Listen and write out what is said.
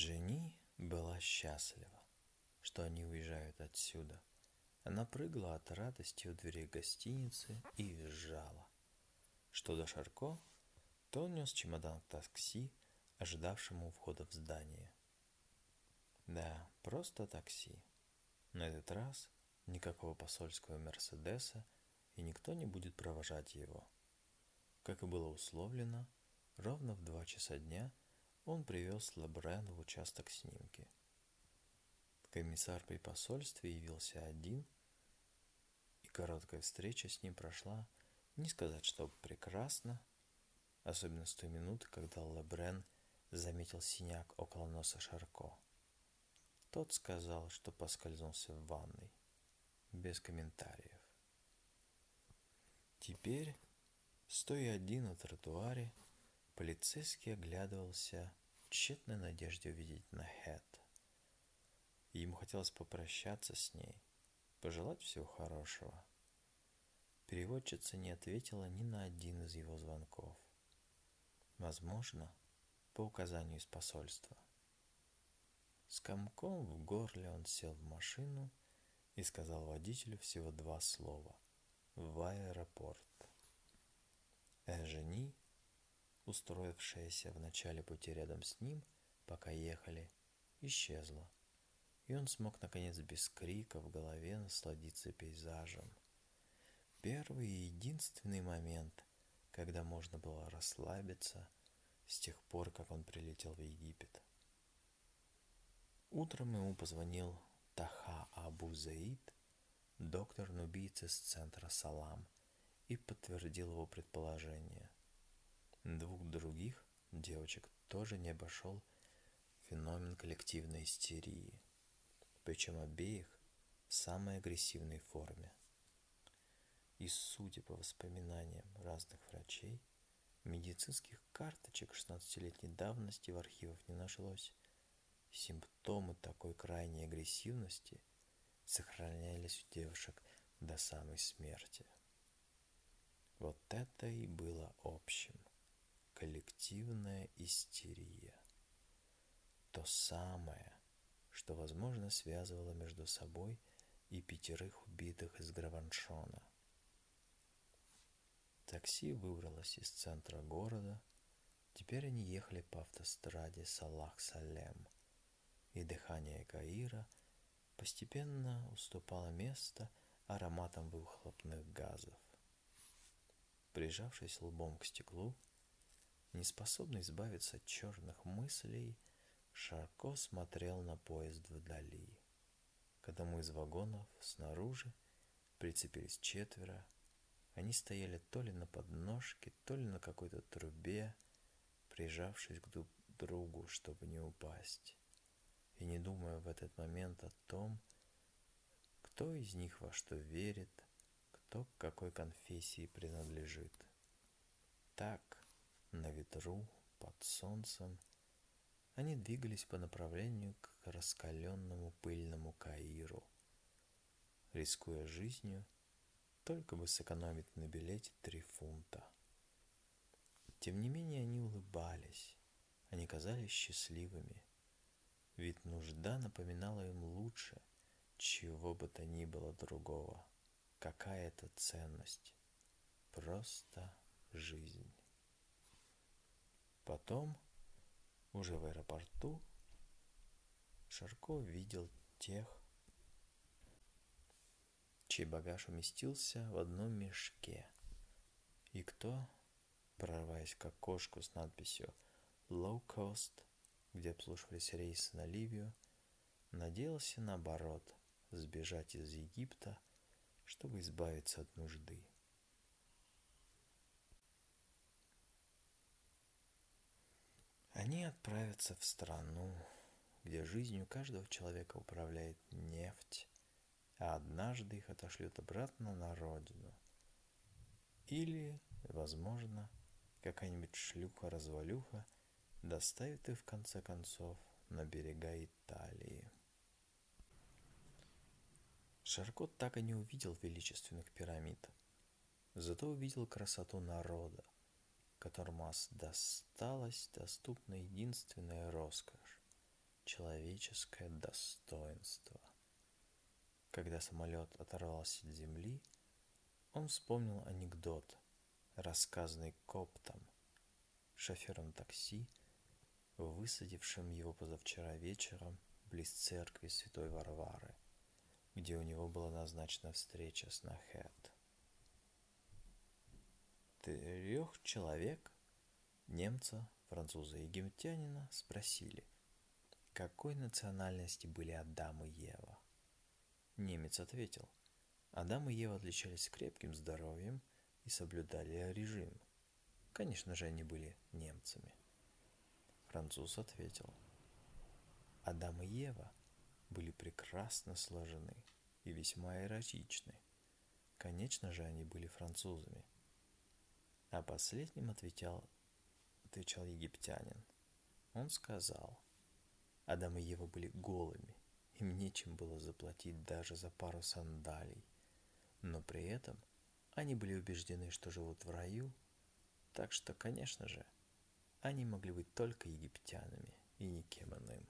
Дженни была счастлива, что они уезжают отсюда. Она прыгала от радости у дверей гостиницы и визжала. Что до Шарко, то он нес чемодан к такси, ожидавшему у входа в здание. Да, просто такси. На этот раз никакого посольского Мерседеса, и никто не будет провожать его. Как и было условлено, ровно в два часа дня он привез Лебрен в участок снимки. Комиссар при посольстве явился один, и короткая встреча с ним прошла, не сказать, что прекрасно, особенно с той минуты, когда Лебрен заметил синяк около носа Шарко. Тот сказал, что поскользнулся в ванной. Без комментариев. Теперь, стоя один на тротуаре, полицейский оглядывался в тщетной надежде увидеть Нахет. Ему хотелось попрощаться с ней, пожелать всего хорошего. Переводчица не ответила ни на один из его звонков. Возможно, по указанию из посольства. С комком в горле он сел в машину и сказал водителю всего два слова «в аэропорт». Эжени, устроившаяся в начале пути рядом с ним, пока ехали, исчезла, и он смог наконец без крика в голове насладиться пейзажем. Первый и единственный момент, когда можно было расслабиться с тех пор, как он прилетел в Египет. Утром ему позвонил Таха Абу Заид, доктор нубийц из центра Салам, и подтвердил его предположение. Двух девочек тоже не обошел феномен коллективной истерии, причем обеих в самой агрессивной форме. И судя по воспоминаниям разных врачей, медицинских карточек 16-летней давности в архивах не нашлось. Симптомы такой крайней агрессивности сохранялись у девушек до самой смерти. Вот это и было общим. Коллективная истерия. То самое, что, возможно, связывало между собой и пятерых убитых из Граваншона. Такси выбралось из центра города. Теперь они ехали по автостраде Салах-Салем – и дыхание Каира постепенно уступало место ароматам выхлопных газов. Прижавшись лбом к стеклу, неспособный избавиться от черных мыслей, Шарко смотрел на поезд вдали. К одному из вагонов снаружи прицепились четверо. Они стояли то ли на подножке, то ли на какой-то трубе, прижавшись к другу, чтобы не упасть и не думая в этот момент о том, кто из них во что верит, кто к какой конфессии принадлежит. Так, на ветру, под солнцем, они двигались по направлению к раскаленному пыльному Каиру, рискуя жизнью, только бы сэкономить на билете три фунта. Тем не менее они улыбались, они казались счастливыми – ведь нужда напоминала им лучше, чего бы то ни было другого. Какая это ценность? Просто жизнь. Потом, уже в аэропорту, Шарко видел тех, чей багаж уместился в одном мешке, и кто, прорываясь к окошку с надписью «Low Cost», где обслуживались рейсы на Ливию, надеялся наоборот сбежать из Египта, чтобы избавиться от нужды. Они отправятся в страну, где жизнью каждого человека управляет нефть, а однажды их отошлют обратно на родину. Или, возможно, какая-нибудь шлюха-развалюха – доставит их в конце концов на берега Италии. Шарко так и не увидел величественных пирамид, зато увидел красоту народа, которому досталась доступна единственная роскошь человеческое достоинство. Когда самолет оторвался от земли, он вспомнил анекдот, рассказанный коптом, шофером такси, высадившим его позавчера вечером близ церкви Святой Варвары, где у него была назначена встреча с Нахет. Трех человек, немца, француза и египтянина, спросили, какой национальности были Адам и Ева. Немец ответил, Адам и Ева отличались крепким здоровьем и соблюдали режим. Конечно же, они были немцами. Француз ответил, Адам и Ева были прекрасно сложены и весьма эротичны. Конечно же, они были французами. А последним отвечал, отвечал египтянин. Он сказал, Адам и Ева были голыми, им нечем было заплатить даже за пару сандалий. Но при этом они были убеждены, что живут в раю, так что, конечно же, они могли быть только египтянами и никем иным.